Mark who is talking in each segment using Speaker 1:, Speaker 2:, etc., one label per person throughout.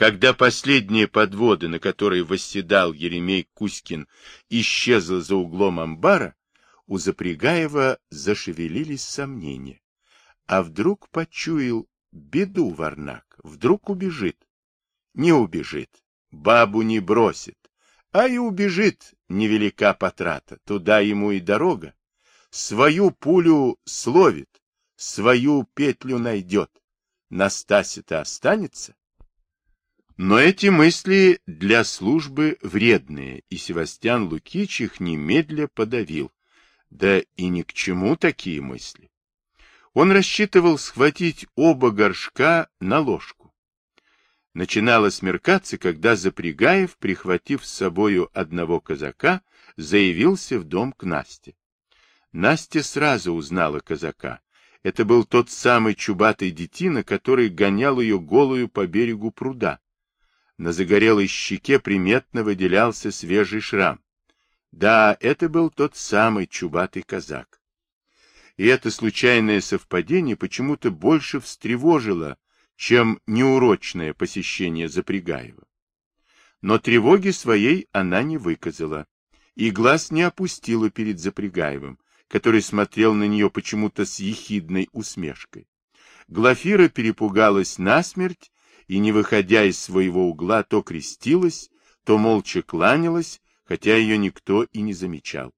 Speaker 1: Когда последняя подвода, на которой восседал Еремей Кузькин, исчезла за углом амбара, у Запрягаева зашевелились сомнения. А вдруг почуял беду Варнак, вдруг убежит? Не убежит, бабу не бросит, а и убежит невелика потрата, туда ему и дорога. Свою пулю словит, свою петлю найдет. Настасья-то останется? Но эти мысли для службы вредные, и Севастьян Лукич их немедля подавил. Да и ни к чему такие мысли. Он рассчитывал схватить оба горшка на ложку. Начинало смеркаться, когда Запрягаев, прихватив с собою одного казака, заявился в дом к Насте. Настя сразу узнала казака. Это был тот самый чубатый детина, который гонял ее голую по берегу пруда. На загорелой щеке приметно выделялся свежий шрам. Да, это был тот самый чубатый казак. И это случайное совпадение почему-то больше встревожило, чем неурочное посещение Запрягаева. Но тревоги своей она не выказала, и глаз не опустила перед Запрягаевым, который смотрел на нее почему-то с ехидной усмешкой. Глафира перепугалась насмерть и, не выходя из своего угла, то крестилась, то молча кланялась, хотя ее никто и не замечал.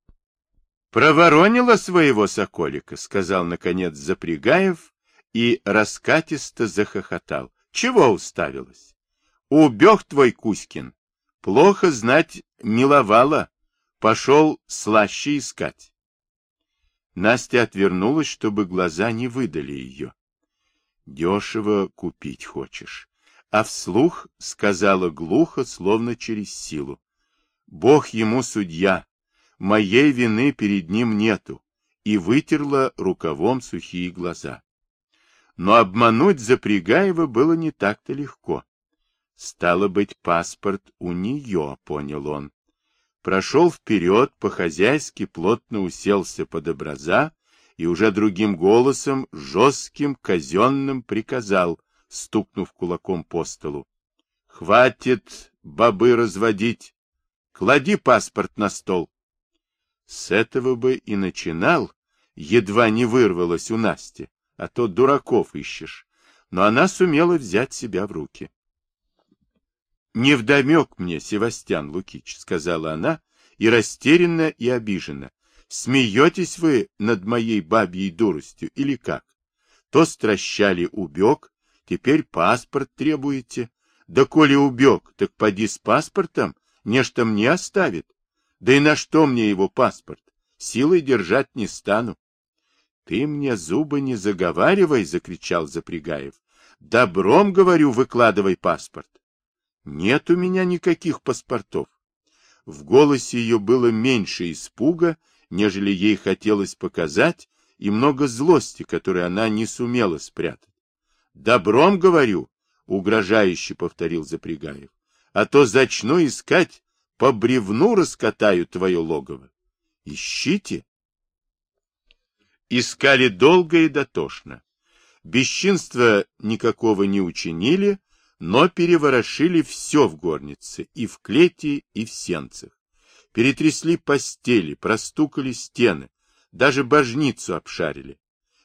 Speaker 1: «Проворонила своего соколика», — сказал, наконец, Запрягаев и раскатисто захохотал. «Чего уставилась? Убег твой Кузькин. Плохо знать миловала. Пошел слаще искать». Настя отвернулась, чтобы глаза не выдали ее. «Дешево купить хочешь а вслух сказала глухо, словно через силу. Бог ему судья, моей вины перед ним нету, и вытерла рукавом сухие глаза. Но обмануть Запрягаева было не так-то легко. Стало быть, паспорт у нее, понял он. Прошел вперед, по-хозяйски плотно уселся под образа и уже другим голосом, жестким, казенным, приказал — стукнув кулаком по столу. — Хватит бобы разводить. Клади паспорт на стол. С этого бы и начинал, едва не вырвалось у Насти, а то дураков ищешь. Но она сумела взять себя в руки. — Невдомек мне, Севастьян Лукич, — сказала она, и растерянно, и обиженно. — Смеетесь вы над моей бабьей дуростью или как? То стращали убег, Теперь паспорт требуете. Да коли убег, так поди с паспортом, нечто мне оставит. Да и на что мне его паспорт? Силой держать не стану. — Ты мне зубы не заговаривай, — закричал Запрягаев. — Добром, говорю, выкладывай паспорт. — Нет у меня никаких паспортов. В голосе ее было меньше испуга, нежели ей хотелось показать, и много злости, которую она не сумела спрятать. Добром говорю, угрожающе повторил Запрягаев. А то зачну искать, по бревну раскатаю твое логово. Ищите. Искали долго и дотошно. Бесчинства никакого не учинили, но переворошили все в горнице, и в клете, и в сенцах. Перетрясли постели, простукали стены, даже божницу обшарили.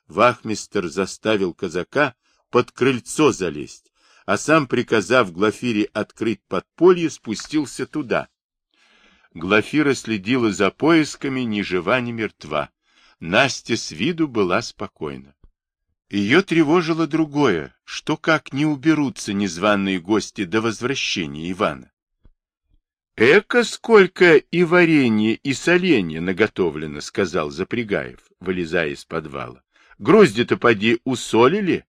Speaker 1: Вахмистер заставил казака под крыльцо залезть, а сам, приказав Глафире открыть подполье, спустился туда. Глафира следила за поисками ни жива, ни мертва. Настя с виду была спокойна. Ее тревожило другое, что как не уберутся незваные гости до возвращения Ивана. «Эко сколько и варенья, и соленья наготовлено», — сказал Запрягаев, вылезая из подвала. «Грозди-то поди усолили?»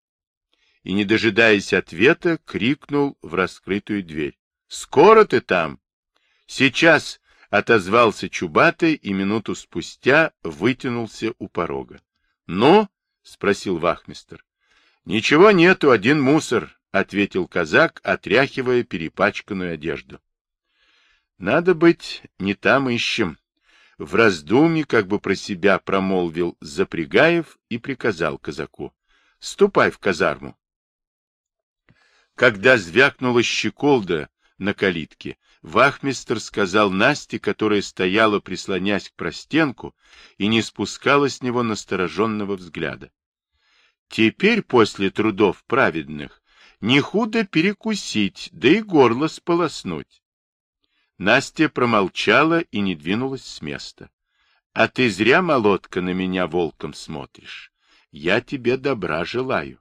Speaker 1: И, не дожидаясь ответа, крикнул в раскрытую дверь. — Скоро ты там? — Сейчас! — отозвался Чубатый и минуту спустя вытянулся у порога. — Ну? — спросил вахмистр. — Ничего нету, один мусор, — ответил казак, отряхивая перепачканную одежду. — Надо быть, не там ищем. В раздумье как бы про себя промолвил Запрягаев и приказал казаку. — Ступай в казарму. Когда звякнула щеколда на калитке, вахмистр сказал Насте, которая стояла, прислонясь к простенку, и не спускала с него настороженного взгляда. Теперь, после трудов праведных, не худо перекусить, да и горло сполоснуть. Настя промолчала и не двинулась с места. — А ты зря, молотка, на меня волком смотришь. Я тебе добра желаю.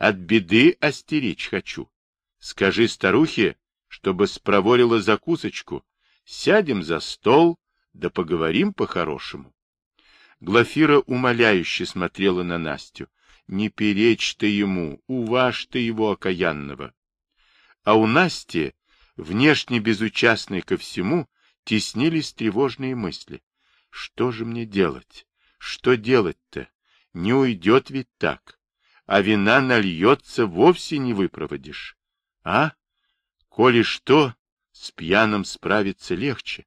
Speaker 1: От беды остеречь хочу. Скажи старухе, чтобы спроворила закусочку. Сядем за стол, да поговорим по-хорошему. Глафира умоляюще смотрела на Настю. Не перечь ты ему, уваж ты его окаянного. А у Насти, внешне безучастной ко всему, теснились тревожные мысли. Что же мне делать? Что делать-то? Не уйдет ведь так. А вина нальется, вовсе не выпроводишь. А? Коли что, с пьяным справиться легче.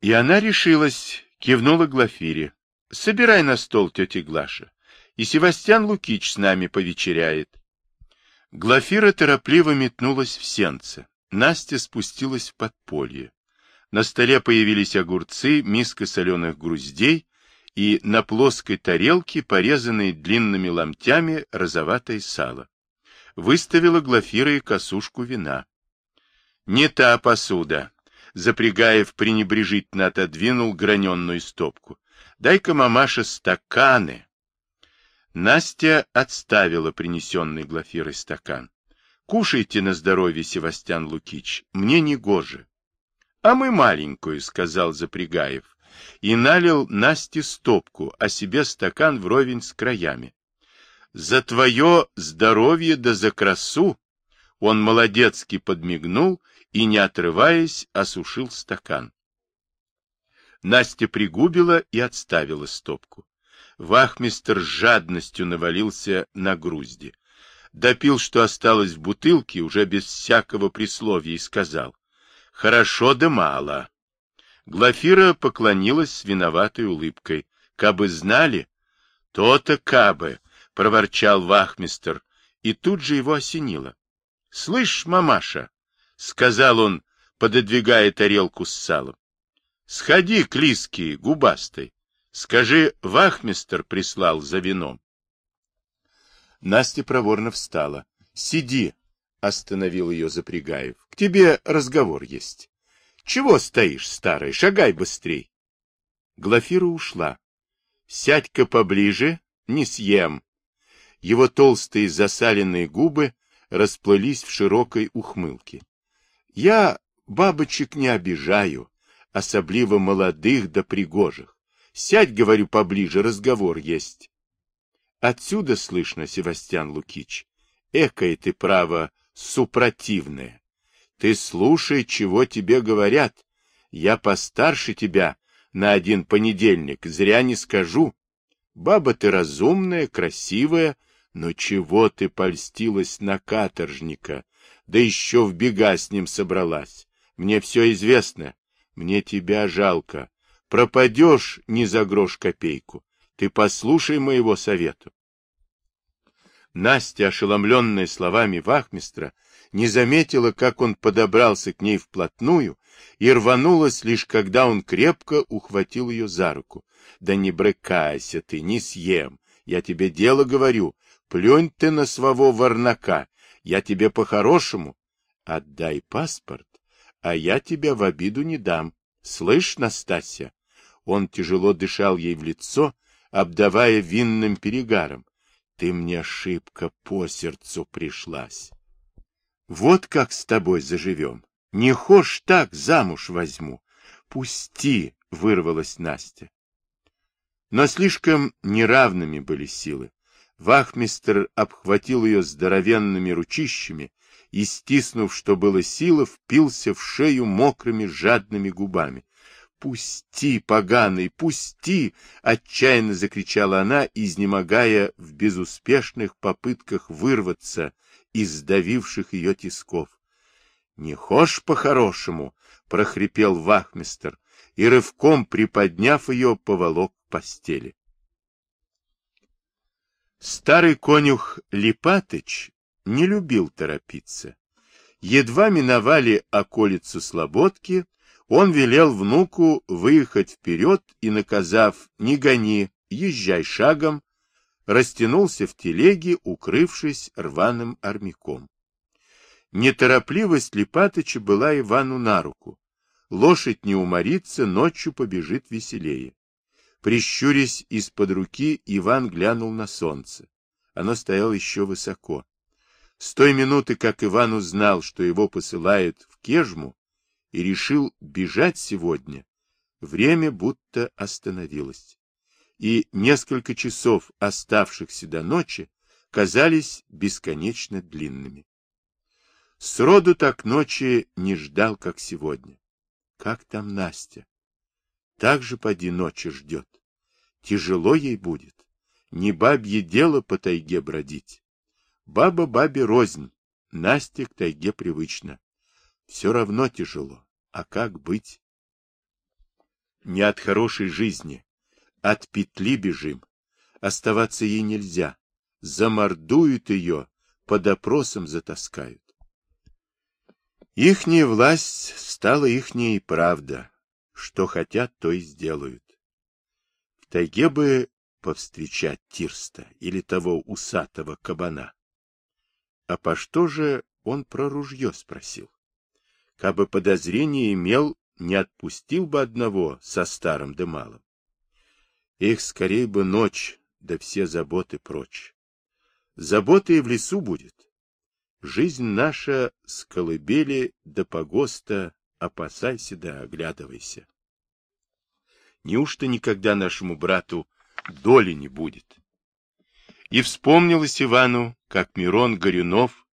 Speaker 1: И она решилась, кивнула Глафире. Собирай на стол, тетя Глаша и Севастьян Лукич с нами повечеряет. Глафира торопливо метнулась в сенце. Настя спустилась в подполье. На столе появились огурцы, миска соленых груздей и на плоской тарелке, порезанные длинными ломтями, розоватое сало. Выставила Глафира и косушку вина. Не та посуда. Запрягаев пренебрежительно отодвинул граненную стопку. Дай-ка, мамаша, стаканы, Настя отставила принесенный Глафирой стакан. — Кушайте на здоровье, Севастьян Лукич, мне не гоже. — А мы маленькую, — сказал Запрягаев, и налил Насте стопку, а себе стакан вровень с краями. — За твое здоровье да за красу! Он молодецки подмигнул и, не отрываясь, осушил стакан. Настя пригубила и отставила стопку. Вахмистр с жадностью навалился на грузди. Допил, что осталось в бутылке, уже без всякого присловия, и сказал. — Хорошо да мало. Глафира поклонилась с виноватой улыбкой. — Кабы знали? То — То-то кабы, — проворчал вахмистр, и тут же его осенило. — Слышь, мамаша, — сказал он, пододвигая тарелку с салом, — сходи к Лиске, губастой. Скажи, вахмистер прислал за вином. Настя проворно встала. Сиди, остановил ее Запрягаев. К тебе разговор есть. Чего стоишь, старый? Шагай быстрей. Глафира ушла. Сядь-ка поближе, не съем. Его толстые засаленные губы расплылись в широкой ухмылке. Я бабочек не обижаю, особливо молодых да пригожих. Сядь, говорю, поближе, разговор есть. Отсюда слышно, Севастьян Лукич. Экое ты, право, супротивное. Ты слушай, чего тебе говорят. Я постарше тебя на один понедельник, зря не скажу. Баба ты разумная, красивая, но чего ты польстилась на каторжника, да еще в бега с ним собралась? Мне все известно, мне тебя жалко. Пропадешь не за грош копейку. Ты послушай моего совета. Настя, ошеломленная словами вахмистра, не заметила, как он подобрался к ней вплотную и рванулась лишь когда он крепко ухватил ее за руку. Да не брыкайся ты, не съем. Я тебе дело говорю. Плюнь ты на своего ворнака. Я тебе по-хорошему. Отдай паспорт, а я тебя в обиду не дам. Слышь, Настасья? Он тяжело дышал ей в лицо, обдавая винным перегаром. Ты мне ошибка по сердцу пришлась. Вот как с тобой заживем. Не хошь так, замуж возьму. Пусти, вырвалась Настя. Но слишком неравными были силы. Вахмистр обхватил ее здоровенными ручищами и, стиснув, что было силы, впился в шею мокрыми жадными губами. «Пусти, поганый, пусти!» — отчаянно закричала она, изнемогая в безуспешных попытках вырваться из сдавивших ее тисков. «Не хошь по-хорошему!» — прохрипел вахмистер и, рывком приподняв ее, поволок к постели. Старый конюх Липатыч не любил торопиться. Едва миновали околицу Слободки, он велел внуку выехать вперед и, наказав «не гони, езжай шагом», растянулся в телеге, укрывшись рваным армяком. Неторопливость Липатыча была Ивану на руку. Лошадь не уморится, ночью побежит веселее. Прищурясь из-под руки, Иван глянул на солнце. Оно стояло еще высоко. С той минуты, как Иван узнал, что его посылают в Кежму, и решил бежать сегодня, время будто остановилось. И несколько часов, оставшихся до ночи, казались бесконечно длинными. Сроду так ночи не ждал, как сегодня. Как там Настя? Так же поди ночи ждет. Тяжело ей будет. Не бабье дело по тайге бродить. Баба бабе рознь, Настя к тайге привычна. Все равно тяжело. А как быть? Не от хорошей жизни, от петли бежим. Оставаться ей нельзя. Замордуют ее, под опросом затаскают. Ихняя власть стала ихней правда. Что хотят, то и сделают. В тайге бы повстречать Тирста или того усатого кабана. А по что же он про ружье спросил? Кабы подозрение имел, не отпустил бы одного со старым да малым. Их скорее бы ночь, да все заботы прочь. Заботы и в лесу будет. Жизнь наша с колыбели до погоста, опасайся да оглядывайся. Неужто никогда нашему брату доли не будет? И вспомнилось Ивану, как Мирон Горюнов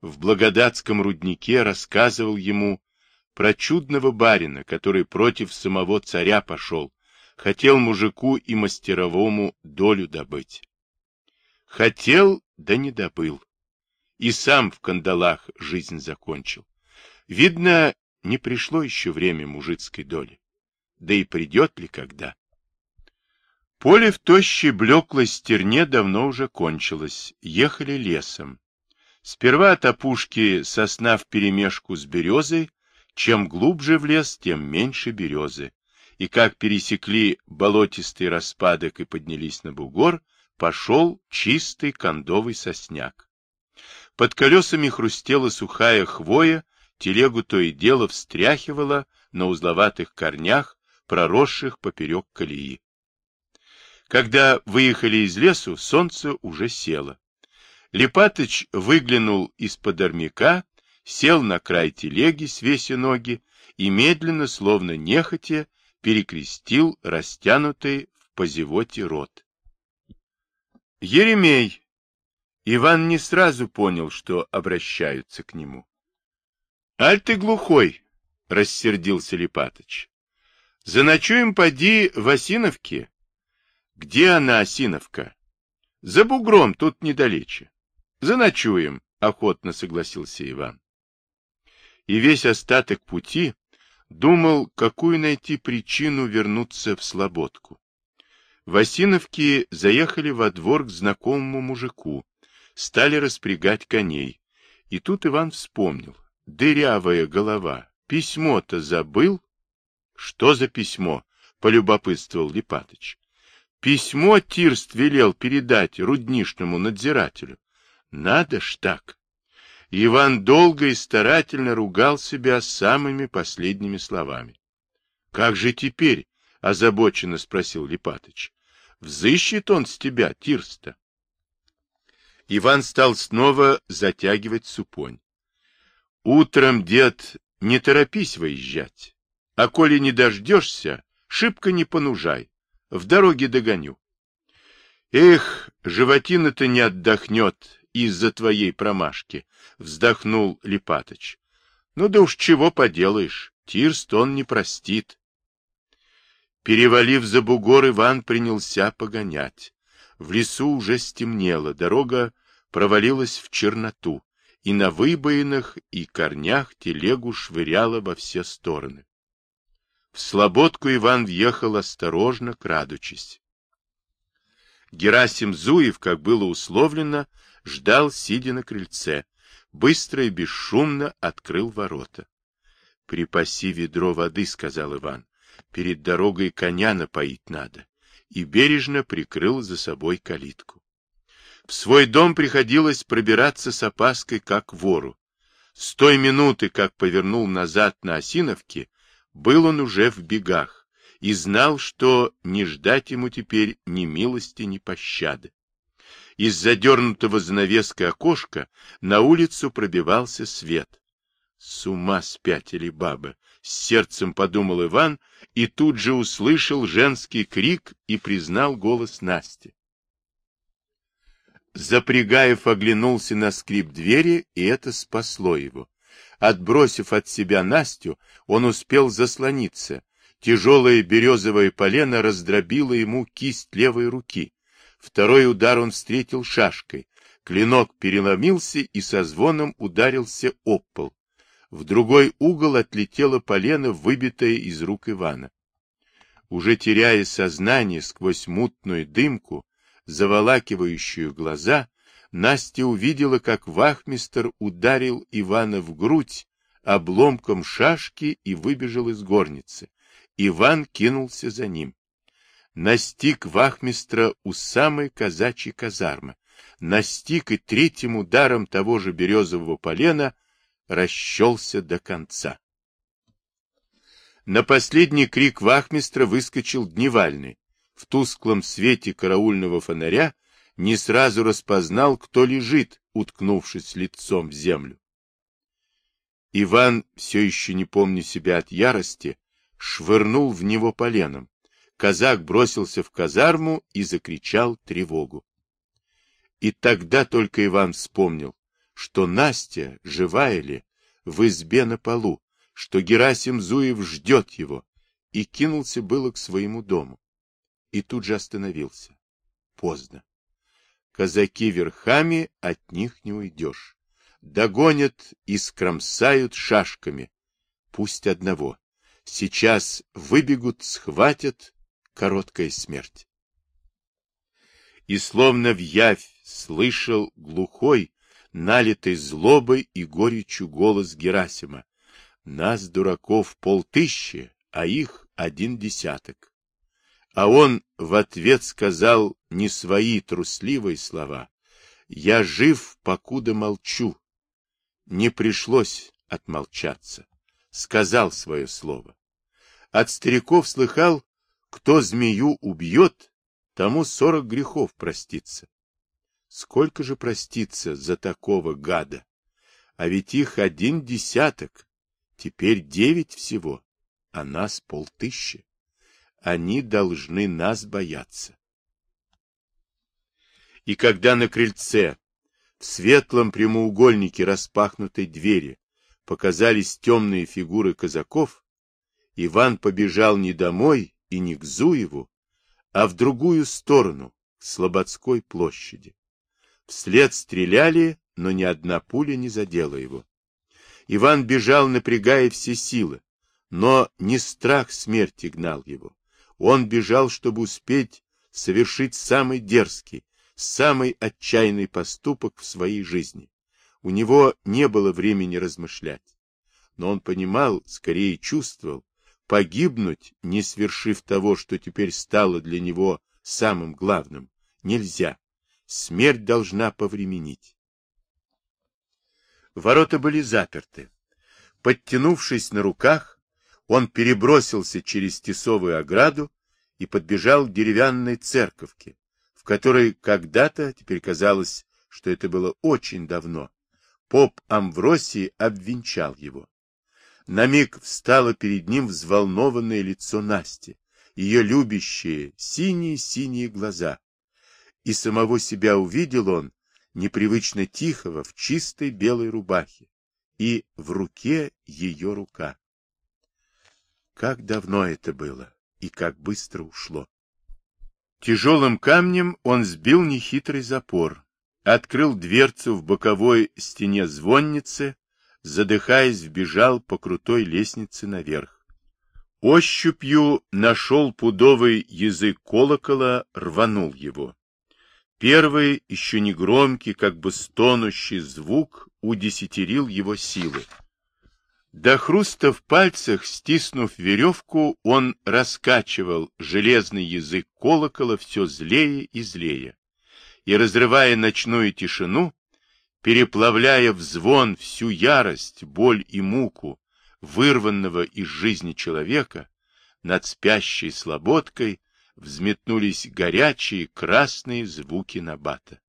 Speaker 1: в Благодатском руднике рассказывал ему про чудного барина, который против самого царя пошел, хотел мужику и мастеровому долю добыть. Хотел, да не добыл и сам в кандалах жизнь закончил. Видно, не пришло еще время мужицкой доли. Да и придет ли когда? Поле в тощей блеклой стерне давно уже кончилось. Ехали лесом. Сперва от опушки сосна вперемешку с березой. Чем глубже в лес, тем меньше березы. И как пересекли болотистый распадок и поднялись на бугор, пошел чистый кондовый сосняк. Под колесами хрустела сухая хвоя, телегу то и дело встряхивала на узловатых корнях, проросших поперек колеи. Когда выехали из лесу, солнце уже село. Липатыч выглянул из-под армяка, сел на край телеги, свеся ноги, и медленно, словно нехотя, перекрестил растянутый в позевоте рот. Еремей, Иван не сразу понял, что обращаются к нему. — Аль ты глухой, — рассердился Липатыч. — Заночуем поди в Осиновке. — Где она, Осиновка? — За бугром, тут недалече. — Заночуем, — охотно согласился Иван. И весь остаток пути думал, какую найти причину вернуться в Слободку. В Осиновке заехали во двор к знакомому мужику, стали распрягать коней. И тут Иван вспомнил. Дырявая голова. Письмо-то забыл? Что за письмо? Полюбопытствовал Липатыч. Письмо Тирст велел передать руднишному надзирателю. Надо ж так. Иван долго и старательно ругал себя самыми последними словами. — Как же теперь? — озабоченно спросил Липатыч. — Взыщет он с тебя, Тирста? Иван стал снова затягивать супонь. Утром, дед, не торопись выезжать. А коли не дождешься, шибко не понужай. В дороге догоню. Эх, животина-то не отдохнет из-за твоей промашки, вздохнул Липатыч. Ну да уж чего поделаешь, Тирст он не простит. Перевалив за бугор, Иван принялся погонять. В лесу уже стемнело, дорога провалилась в черноту, и на выбоинах и корнях телегу швыряла во все стороны. В слободку Иван въехал осторожно, крадучись. Герасим Зуев, как было условлено, ждал, сидя на крыльце, быстро и бесшумно открыл ворота. — Припаси ведро воды, — сказал Иван, — перед дорогой коня напоить надо, и бережно прикрыл за собой калитку. В свой дом приходилось пробираться с опаской, как вору. С той минуты, как повернул назад на Осиновке, был он уже в бегах и знал, что не ждать ему теперь ни милости, ни пощады. Из задернутого занавеской окошка на улицу пробивался свет. С ума спятили бабы, с сердцем подумал Иван и тут же услышал женский крик и признал голос Насти. Запрягаев оглянулся на скрип двери, и это спасло его. Отбросив от себя Настю, он успел заслониться. Тяжелое березовое полено раздробило ему кисть левой руки. Второй удар он встретил шашкой. Клинок переломился и со звоном ударился об пол. В другой угол отлетело полено, выбитое из рук Ивана. Уже теряя сознание сквозь мутную дымку, заволакивающую глаза, Настя увидела, как вахмистер ударил Ивана в грудь обломком шашки и выбежал из горницы. Иван кинулся за ним. Настиг вахмистра у самой казачьей казармы. Настиг и третьим ударом того же березового полена расщелся до конца. На последний крик вахмистра выскочил дневальный в тусклом свете караульного фонаря не сразу распознал, кто лежит, уткнувшись лицом в землю. Иван, все еще не помня себя от ярости, швырнул в него поленом. Казак бросился в казарму и закричал тревогу. И тогда только Иван вспомнил, что Настя, живая ли, в избе на полу, что Герасим Зуев ждет его, и кинулся было к своему дому и тут же остановился. Поздно. Казаки верхами, от них не уйдешь. Догонят и скромсают шашками. Пусть одного. Сейчас выбегут, схватят. Короткая смерть. И словно в явь слышал глухой, налитый злобой и горечью голос Герасима. Нас, дураков, полтыщи, а их один десяток. А он в ответ сказал не свои трусливые слова. «Я жив, покуда молчу». Не пришлось отмолчаться. Сказал свое слово. От стариков слыхал, кто змею убьет, тому сорок грехов простится. Сколько же простится за такого гада? А ведь их один десяток, теперь девять всего, а нас полтыщи. Они должны нас бояться. И когда на крыльце, в светлом прямоугольнике распахнутой двери, показались темные фигуры казаков, Иван побежал не домой и не к Зуеву, а в другую сторону, к Слободской площади. Вслед стреляли, но ни одна пуля не задела его. Иван бежал, напрягая все силы, но не страх смерти гнал его. Он бежал, чтобы успеть совершить самый дерзкий, самый отчаянный поступок в своей жизни. У него не было времени размышлять. Но он понимал, скорее чувствовал, погибнуть, не свершив того, что теперь стало для него самым главным, нельзя. Смерть должна повременить. Ворота были заперты. Подтянувшись на руках, он перебросился через тесовую ограду и подбежал к деревянной церковке, в которой когда-то, теперь казалось, что это было очень давно, поп Амвросий обвенчал его. На миг встало перед ним взволнованное лицо Насти, ее любящие синие-синие глаза. И самого себя увидел он, непривычно тихого, в чистой белой рубахе, и в руке ее рука. Как давно это было и как быстро ушло. Тяжелым камнем он сбил нехитрый запор, открыл дверцу в боковой стене звонницы, задыхаясь, вбежал по крутой лестнице наверх. Ощупью нашел пудовый язык колокола, рванул его. Первый, еще не громкий, как бы стонущий звук, удесятерил его силы. До хруста в пальцах, стиснув веревку, он раскачивал железный язык колокола все злее и злее. И, разрывая ночную тишину, переплавляя в звон всю ярость, боль и муку, вырванного из жизни человека, над спящей слободкой взметнулись горячие красные звуки набата.